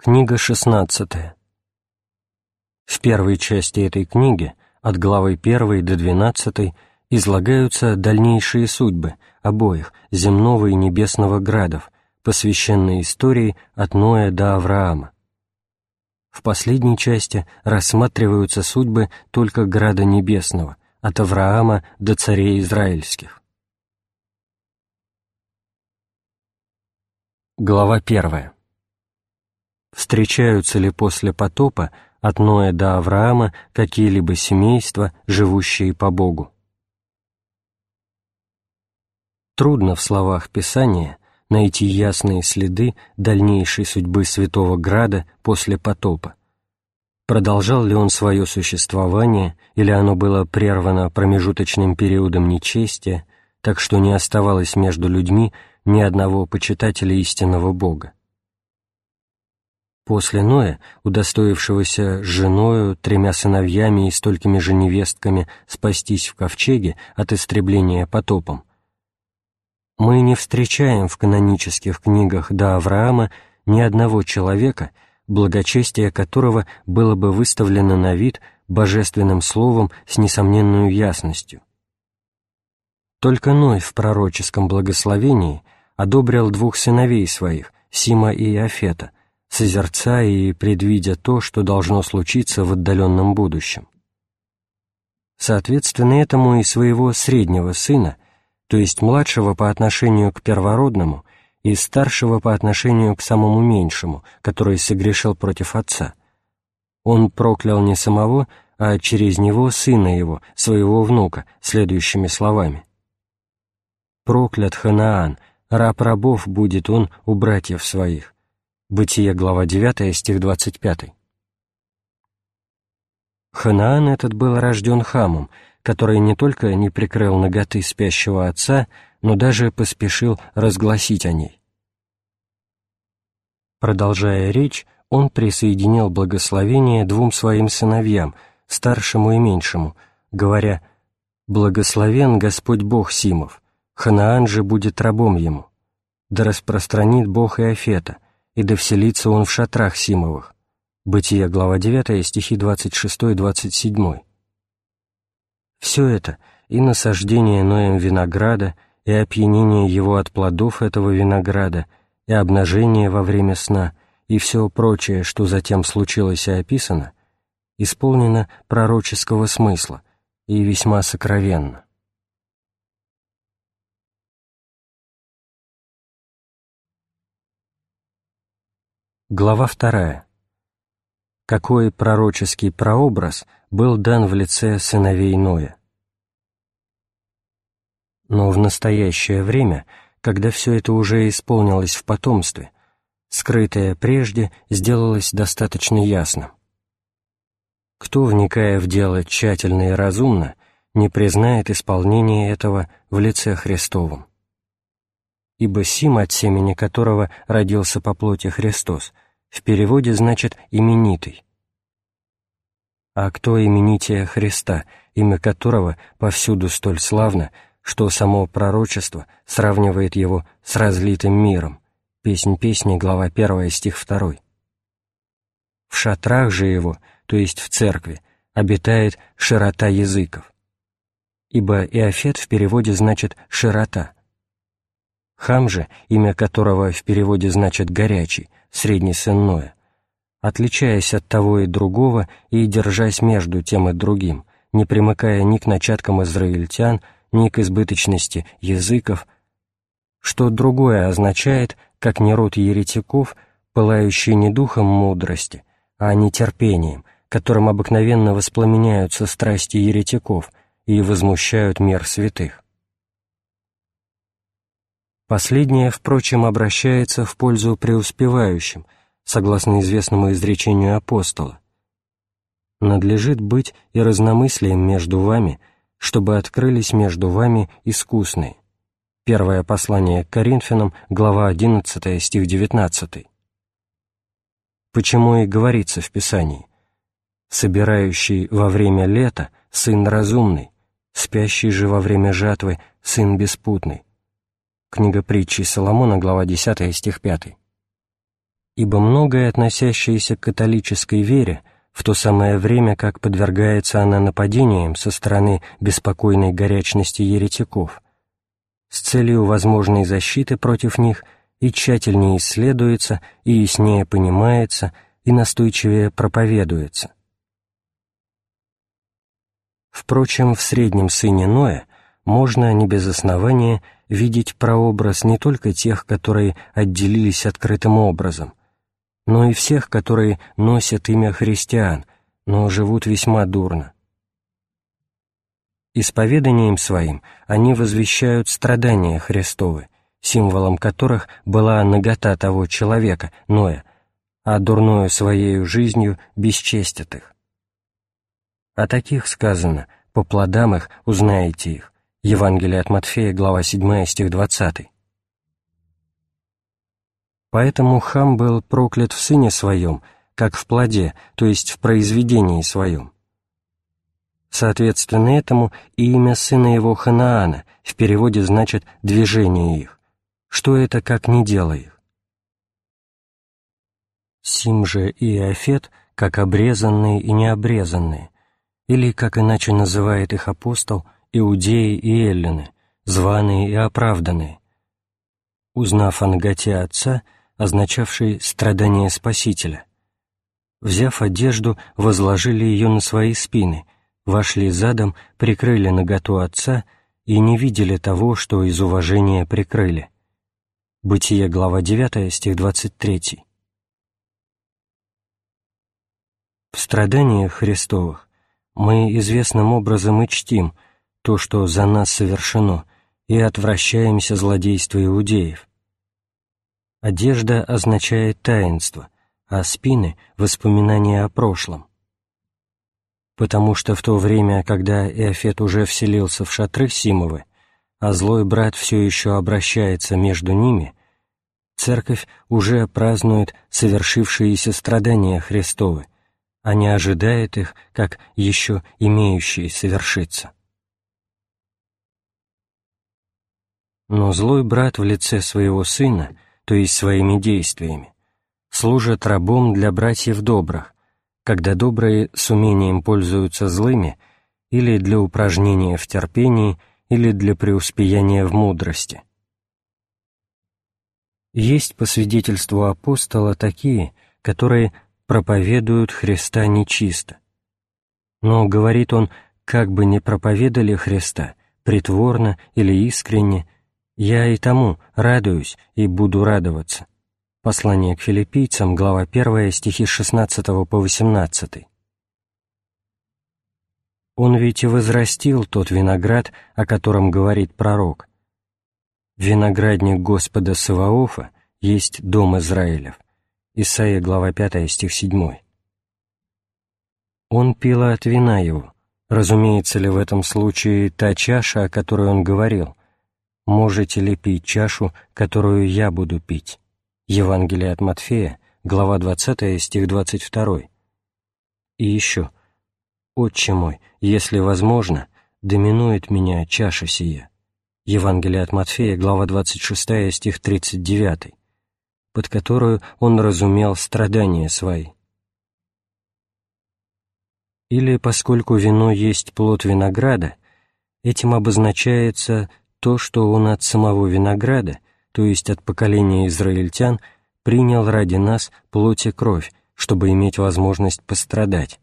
Книга 16. В первой части этой книги, от главы 1 до 12, излагаются дальнейшие судьбы обоих земного и небесного градов, посвященные истории от Ноя до Авраама. В последней части рассматриваются судьбы только града небесного, от Авраама до царей израильских. Глава 1 встречаются ли после потопа от Ноя до Авраама какие-либо семейства, живущие по Богу. Трудно в словах Писания найти ясные следы дальнейшей судьбы Святого Града после потопа. Продолжал ли он свое существование, или оно было прервано промежуточным периодом нечестия, так что не оставалось между людьми ни одного почитателя истинного Бога? После Ноя, удостоившегося женою, тремя сыновьями и столькими же невестками спастись в ковчеге от истребления потопом, мы не встречаем в канонических книгах до Авраама ни одного человека, благочестие которого было бы выставлено на вид божественным словом с несомненную ясностью. Только Ной в пророческом благословении одобрил двух сыновей своих, Сима и Иофета, созерцая и предвидя то, что должно случиться в отдаленном будущем. Соответственно этому и своего среднего сына, то есть младшего по отношению к первородному и старшего по отношению к самому меньшему, который согрешил против отца. Он проклял не самого, а через него сына его, своего внука, следующими словами. «Проклят Ханаан, раб рабов будет он у братьев своих, Бытие, глава 9, стих 25. Ханаан этот был рожден Хамом, который не только не прикрыл ноготы спящего отца, но даже поспешил разгласить о ней. Продолжая речь, он присоединил благословение двум своим сыновьям, старшему и меньшему, говоря «Благословен Господь Бог Симов, Ханаан же будет рабом ему, да распространит Бог и Афета, и да вселится он в шатрах Симовых». Бытие, глава 9, стихи 26-27. Все это, и насаждение Ноем винограда, и опьянение его от плодов этого винограда, и обнажение во время сна, и все прочее, что затем случилось и описано, исполнено пророческого смысла и весьма сокровенно. Глава вторая. Какой пророческий прообраз был дан в лице сыновей Ноя? Но в настоящее время, когда все это уже исполнилось в потомстве, скрытое прежде сделалось достаточно ясным. Кто, вникая в дело тщательно и разумно, не признает исполнения этого в лице Христовом? Ибо Сим, от семени которого родился по плоти Христос, в переводе значит «именитый». А кто именитие Христа, имя которого повсюду столь славно, что само пророчество сравнивает его с разлитым миром? Песнь песни, глава 1, стих 2. В шатрах же его, то есть в церкви, обитает широта языков. Ибо Иофет в переводе значит «широта», Хам же, имя которого в переводе значит «горячий», Ноя, отличаясь от того и другого и держась между тем и другим, не примыкая ни к начаткам израильтян, ни к избыточности языков, что другое означает, как не род еретиков, пылающий не духом мудрости, а нетерпением, которым обыкновенно воспламеняются страсти еретиков и возмущают мир святых. Последнее, впрочем, обращается в пользу преуспевающим, согласно известному изречению апостола. «Надлежит быть и разномыслием между вами, чтобы открылись между вами искусные». Первое послание к Коринфянам, глава 11, стих 19. Почему и говорится в Писании «Собирающий во время лета — сын разумный, спящий же во время жатвы — сын беспутный». Книга притчи Соломона, глава 10, стих 5. ибо многое, относящееся к католической вере, в то самое время, как подвергается она нападениям со стороны беспокойной горячности еретиков, с целью возможной защиты против них и тщательнее исследуется, и яснее понимается, и настойчивее проповедуется. Впрочем, в среднем сыне Ноя можно не без основания видеть прообраз не только тех, которые отделились открытым образом, но и всех, которые носят имя христиан, но живут весьма дурно. Исповеданием своим они возвещают страдания Христовы, символом которых была нагота того человека, Ноя, а дурною своею жизнью бесчестят их. О таких сказано, по плодам их узнаете их. Евангелие от Матфея, глава 7, стих 20. Поэтому Хам был проклят в сыне своем, как в плоде, то есть в произведении своем. Соответственно этому и имя сына его Ханаана в переводе значит «движение их». Что это, как не дело их? Сим же и Иофет, как обрезанные и необрезанные, или, как иначе называет их апостол, иудеи и эллины, званые и оправданные. Узнав о наготе Отца, означавшей страдание Спасителя. Взяв одежду, возложили ее на свои спины, вошли задом, прикрыли наготу Отца и не видели того, что из уважения прикрыли. Бытие, глава 9, стих 23. В страданиях Христовых мы известным образом и чтим то, что за нас совершено, и отвращаемся злодейства иудеев. Одежда означает таинство, а спины — воспоминания о прошлом. Потому что в то время, когда Иофет уже вселился в шатры Симовы, а злой брат все еще обращается между ними, церковь уже празднует совершившиеся страдания Христовы, а не ожидает их, как еще имеющие совершиться. Но злой брат в лице своего сына — то есть своими действиями, служат рабом для братьев добрых, когда добрые с умением пользуются злыми или для упражнения в терпении, или для преуспеяния в мудрости. Есть по свидетельству апостола такие, которые проповедуют Христа нечисто. Но, говорит он, как бы не проповедали Христа, притворно или искренне, «Я и тому радуюсь и буду радоваться». Послание к филиппийцам, глава 1, стихи с 16 по 18. «Он ведь и возрастил тот виноград, о котором говорит пророк. Виноградник Господа Саваофа есть дом Израилев». Исайя, глава 5, стих 7. Он пил от вина его. Разумеется ли в этом случае та чаша, о которой он говорил? Можете ли пить чашу, которую я буду пить?» Евангелие от Матфея, глава 20, стих 22. И еще, «Отче мой, если возможно, доминует меня чаша сия». Евангелие от Матфея, глава 26, стих 39, под которую он разумел страдания свои. Или, поскольку вино есть плод винограда, этим обозначается то, что он от самого винограда, то есть от поколения израильтян, принял ради нас плоть и кровь, чтобы иметь возможность пострадать.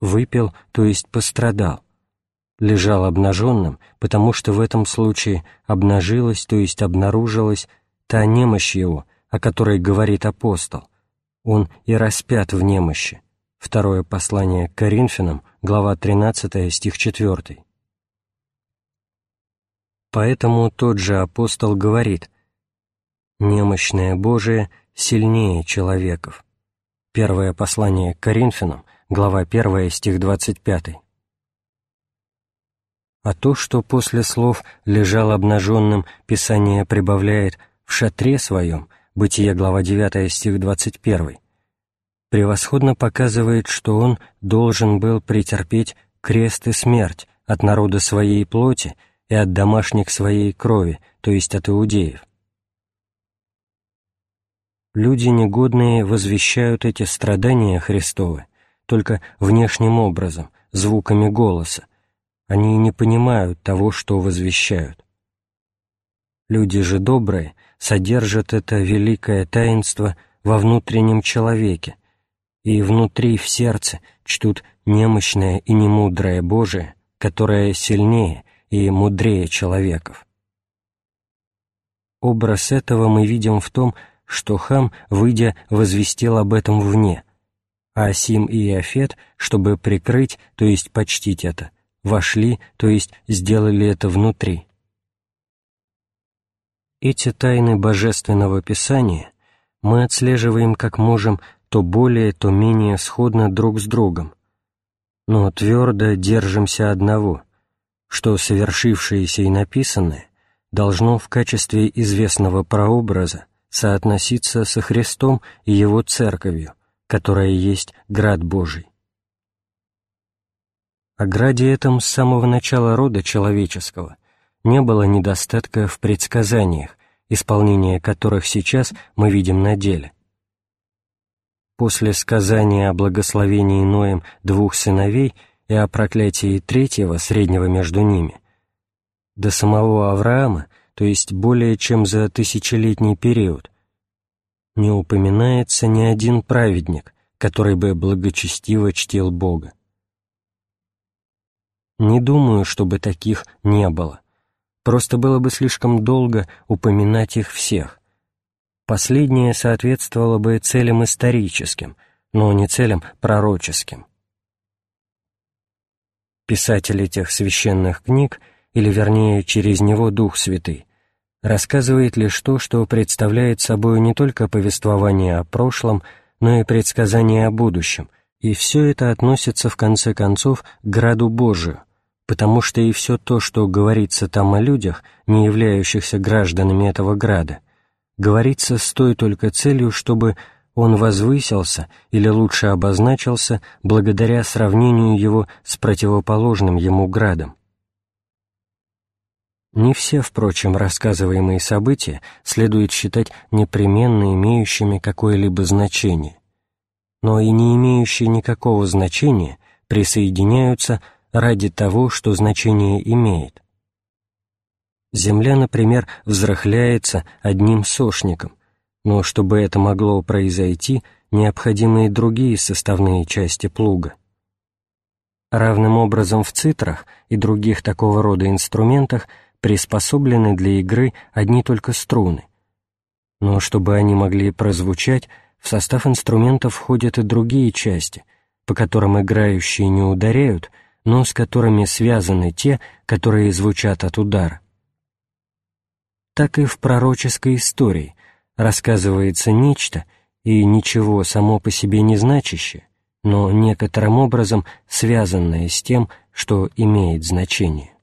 Выпил, то есть пострадал. Лежал обнаженным, потому что в этом случае обнажилась, то есть обнаружилась, та немощь его, о которой говорит апостол. Он и распят в немощи. Второе послание к Коринфянам, глава 13, стих 4. Поэтому тот же апостол говорит «Немощное Божие сильнее человеков». Первое послание к Коринфянам, глава 1, стих 25. А то, что после слов «лежал обнаженным» Писание прибавляет «в шатре своем» Бытие, глава 9, стих 21, превосходно показывает, что он должен был претерпеть крест и смерть от народа своей плоти и от домашних своей крови, то есть от иудеев. Люди негодные возвещают эти страдания Христовы только внешним образом, звуками голоса. Они не понимают того, что возвещают. Люди же добрые содержат это великое таинство во внутреннем человеке и внутри в сердце чтут немощное и немудрое Божие, которое сильнее и мудрее человеков. Образ этого мы видим в том, что хам, выйдя, возвестил об этом вне, а Сим и Иофет, чтобы прикрыть, то есть почтить это, вошли, то есть сделали это внутри. Эти тайны Божественного Писания мы отслеживаем как можем то более, то менее сходно друг с другом, но твердо держимся одного, что совершившееся и написанное должно в качестве известного прообраза соотноситься со Христом и Его Церковью, которая есть Град Божий. О граде этом с самого начала рода человеческого не было недостатка в предсказаниях, исполнение которых сейчас мы видим на деле. После сказания о благословении Ноем двух сыновей и о проклятии третьего, среднего между ними, до самого Авраама, то есть более чем за тысячелетний период, не упоминается ни один праведник, который бы благочестиво чтил Бога. Не думаю, чтобы таких не было. Просто было бы слишком долго упоминать их всех. Последнее соответствовало бы целям историческим, но не целям пророческим. Писатель этих священных книг, или вернее через него Дух Святый, рассказывает лишь то, что представляет собой не только повествование о прошлом, но и предсказание о будущем, и все это относится в конце концов к граду Божию, потому что и все то, что говорится там о людях, не являющихся гражданами этого града, говорится с той только целью, чтобы он возвысился или лучше обозначился благодаря сравнению его с противоположным ему градом. Не все, впрочем, рассказываемые события следует считать непременно имеющими какое-либо значение, но и не имеющие никакого значения присоединяются ради того, что значение имеет. Земля, например, взрыхляется одним сошником, но чтобы это могло произойти, необходимы и другие составные части плуга. Равным образом в цитрах и других такого рода инструментах приспособлены для игры одни только струны. Но чтобы они могли прозвучать, в состав инструментов входят и другие части, по которым играющие не ударяют, но с которыми связаны те, которые звучат от удара. Так и в пророческой истории рассказывается нечто и ничего само по себе не значащее, но некоторым образом связанное с тем, что имеет значение.